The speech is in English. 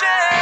share.